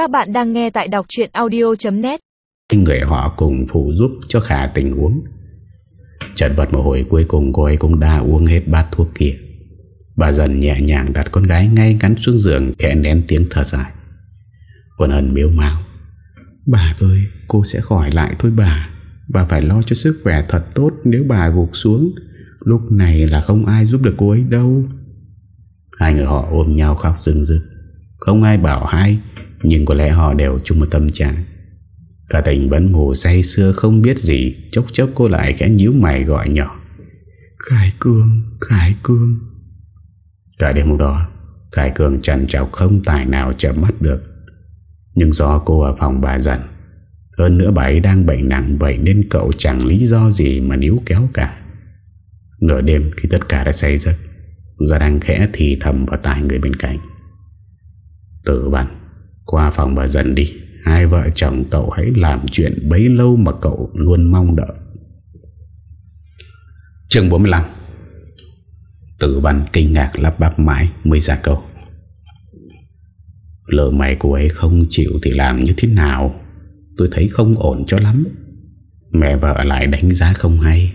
Các bạn đang nghe tại đọc chuyện audio.net Người họ cùng phụ giúp cho khả tình uống Trần vật một hồi cuối cùng cô ấy cũng đã uống hết bát thuốc kia. Bà dần nhẹ nhàng đặt con gái ngay ngắn xuống giường Kẻ nén tiếng thở dài. Quân hân miếu mau Bà ơi, cô sẽ khỏi lại thôi bà. Bà phải lo cho sức khỏe thật tốt Nếu bà gục xuống. Lúc này là không ai giúp được cô ấy đâu. Hai người họ ôm nhau khóc rừng rừng. Không ai bảo hai nhưng có lẽ họ đều chung một tâm trạng. Cả tình vẫn ngủ say xưa không biết gì Chốc chốc cô lại khẽ nhíu mày gọi nhỏ. Khải Cương, Khải Cương Cả đêm hôm đó Khải Cương chẳng trọc không tài nào chậm mắt được. Nhưng do cô ở phòng bà dặn Hơn nữa bà ấy đang bệnh nặng Vậy nên cậu chẳng lý do gì mà níu kéo cả. Nửa đêm khi tất cả đã say giấc Gia đang khẽ thì thầm vào tai người bên cạnh. Tử văn qua phòng bà dần đi. Hai vợ chồng cậu hãy làm chuyện bấy lâu mà cậu luôn mong đợi. Chương 45 Tử văn kinh ngạc lắp bắp mãi mới ra câu. Lỡ mày cô ấy không chịu thì làm như thế nào? Tôi thấy không ổn cho lắm. Mẹ vợ lại đánh giá không hay.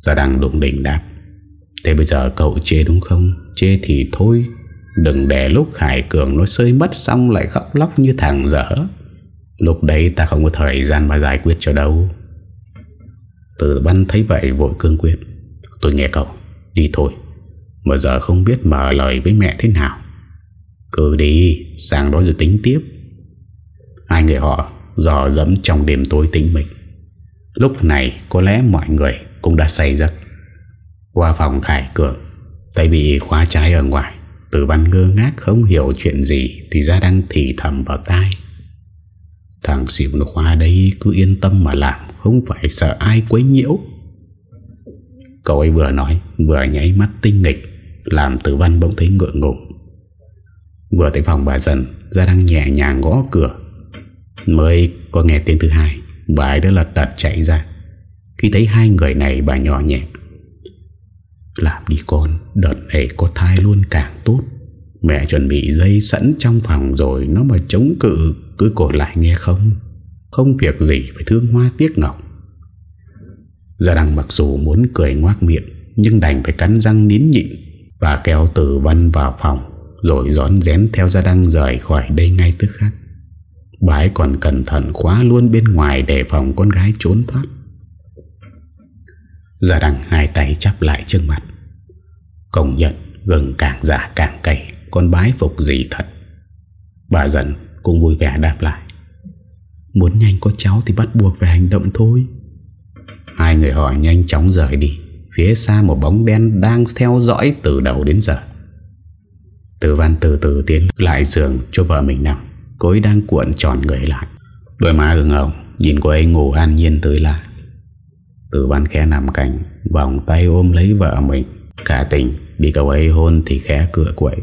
Gia đang đụng đỉnh đáp. Thế bây giờ cậu chê đúng không? Chê thì thôi. Đừng để lúc hải Cường nó sơi mất xong Lại khóc lóc như thằng dở. Lúc đấy ta không có thời gian mà giải quyết cho đâu. Từ văn thấy vậy vội cương quyết. Tôi nghe cậu, Đi thôi. Mà giờ không biết mở lời với mẹ thế nào. Cứ đi, Sang đó rồi tính tiếp. Hai người họ dò dẫm trong đêm tối tính mình Lúc này có lẽ mọi người cũng đã say giấc. Qua phòng Khải Cường, Tay bị khóa trái ở ngoài. Tử văn ngơ ngác không hiểu chuyện gì Thì ra đang thì thầm vào tai. Thằng xỉu nó khoa đây Cứ yên tâm mà làm, Không phải sợ ai quấy nhiễu. Cậu ấy vừa nói, Vừa nháy mắt tinh nghịch, Làm tử văn bỗng thấy ngựa ngùng. Vừa tới phòng bà dần, Ra đang nhẹ nhàng gõ cửa. Mới có nghe tiếng thứ hai, Bà ấy đã lật đật chạy ra. Khi thấy hai người này, bà nhỏ nhẹ làm đi con, Đợt này có thai luôn càng tốt. Mẹ chuẩn bị dây sẵn trong phòng rồi Nó mà chống cự, Cứ cổ lại nghe không? Không việc gì phải thương hoa tiếc ngọc. Gia đăng mặc dù muốn cười ngoác miệng, Nhưng đành phải cắn răng nín nhịn Và kéo tử văn vào phòng, Rồi gión rén theo gia đăng rời khỏi đây ngay tức khắc. Bà ấy còn cẩn thận khóa luôn bên ngoài Để phòng con gái trốn thoát. Gia đăng hai tay chắp lại trước mặt. Công nhận gừng càng giả càng cay, Con bái phục gì thật. Bà dần cũng vui vẻ đáp lại. Muốn nhanh có cháu thì bắt buộc phải hành động thôi. Hai người họ nhanh chóng rời đi, Phía xa một bóng đen đang theo dõi từ đầu đến giờ. Tử văn từ từ tiến lại giường cho vợ mình nằm, Cô ấy đang cuộn tròn người lại. Đôi má ưng hồng, Nhìn cô ấy ngủ an nhiên tới lạ Tử văn khẽ nằm cạnh, Vòng tay ôm lấy vợ mình. Cả tình Bị cậu ấy hôn thì khẽ cửa quậy.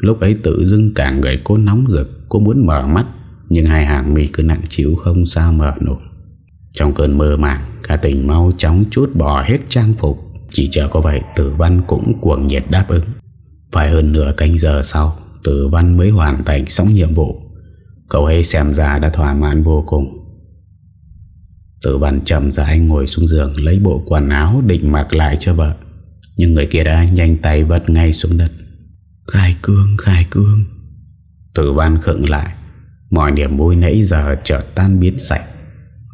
Lúc ấy tự dưng cả người cô nóng rực, Cô muốn mở mắt, Nhưng hai hàng mi cứ nặng chịu không sao mở nổi. Trong cơn mơ màng, Cả tình mau chóng chút bỏ hết trang phục. Chỉ chờ có vậy, Tử văn cũng cuồng nhiệt đáp ứng. Phải hơn nửa canh giờ sau, Tử văn mới hoàn thành xong nhiệm vụ. Cậu ấy xem ra đã thỏa mãn vô cùng. Tử văn chậm rãi ngồi xuống giường Lấy bộ quần áo định mặc lại cho vợ. Nhưng người kia đã nhanh tay vật ngay xuống đất. Khai cương, khai cương. Tử văn khựng lại. Mọi niềm vui nãy giờ chợt tan biến sạch.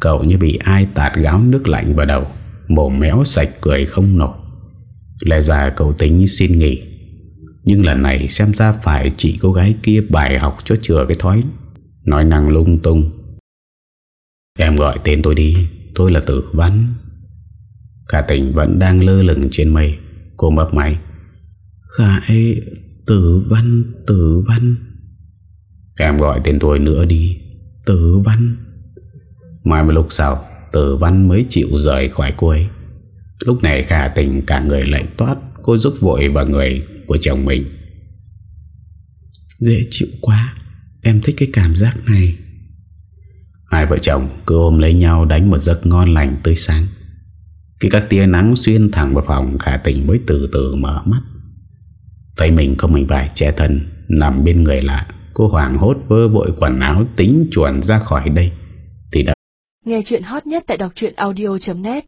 Cậu như bị ai tạt gáo nước lạnh vào đầu Mồm méo sạch cười không nổi. Lẽ ra cậu tính xin nghỉ. Nhưng lần này xem ra phải chỉ cô gái kia bài học cho chừa cái thói. Nói năng lung tung Em gọi tên tôi đi, Tôi là Tử Văn. Khả tỉnh vẫn đang lơ lửng trên mây, Cô mập máy. Khải Tử Văn Tử Văn. Em gọi tên tôi nữa đi, Tử Văn. Mai một lúc sau, Tử Văn mới chịu rời khỏi cô ấy. Lúc này khả tình cả người lạnh toát, Cô giúp vội vào người của chồng mình. Dễ chịu quá, Em thích cái cảm giác này. Hai vợ chồng cứ ôm lấy nhau đánh một giấc ngon lành tươi sáng. Khi các tia nắng xuyên thẳng vào phòng, Khả tình mới từ từ mở mắt. Thấy mình không mình vài che thân, Nằm bên người lạ, Cô hoảng hốt vơ bội quần áo tính chuẩn ra khỏi đây. Thì đã Nghe chuyện hot nhất tại đọc audio.net